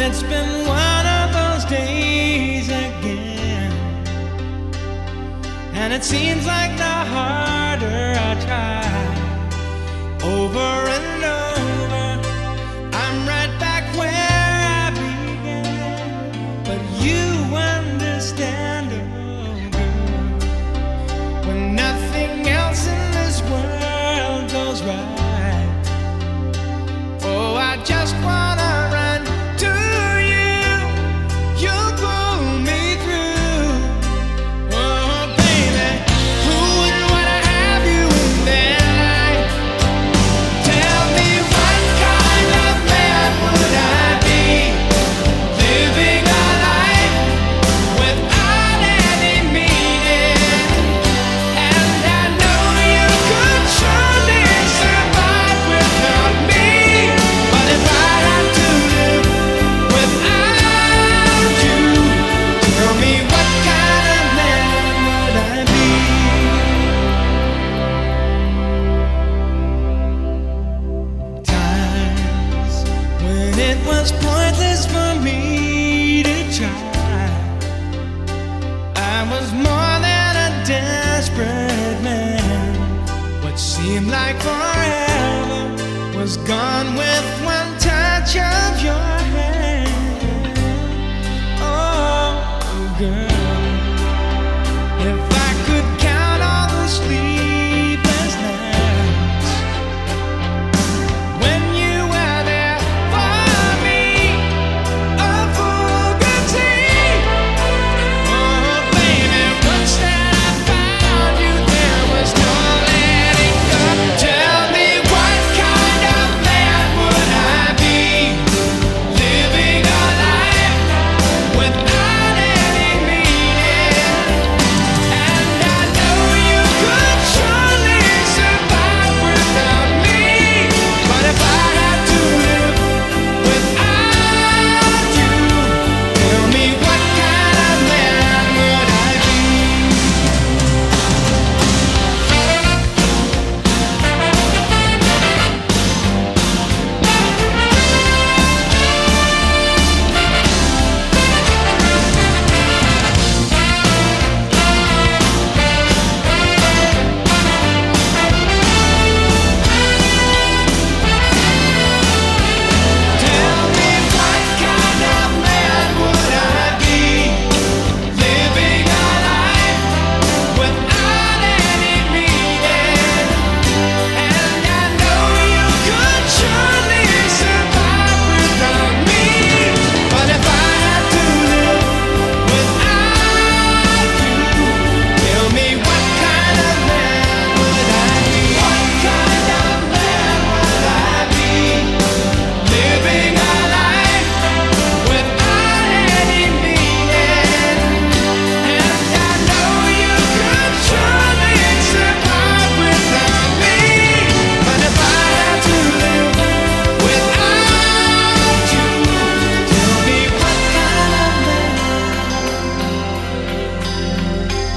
it's been one of those days again. And it seems like the harder I try, over and forever was gone with one touch of your hand. Oh, girl.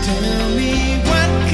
Tell me what.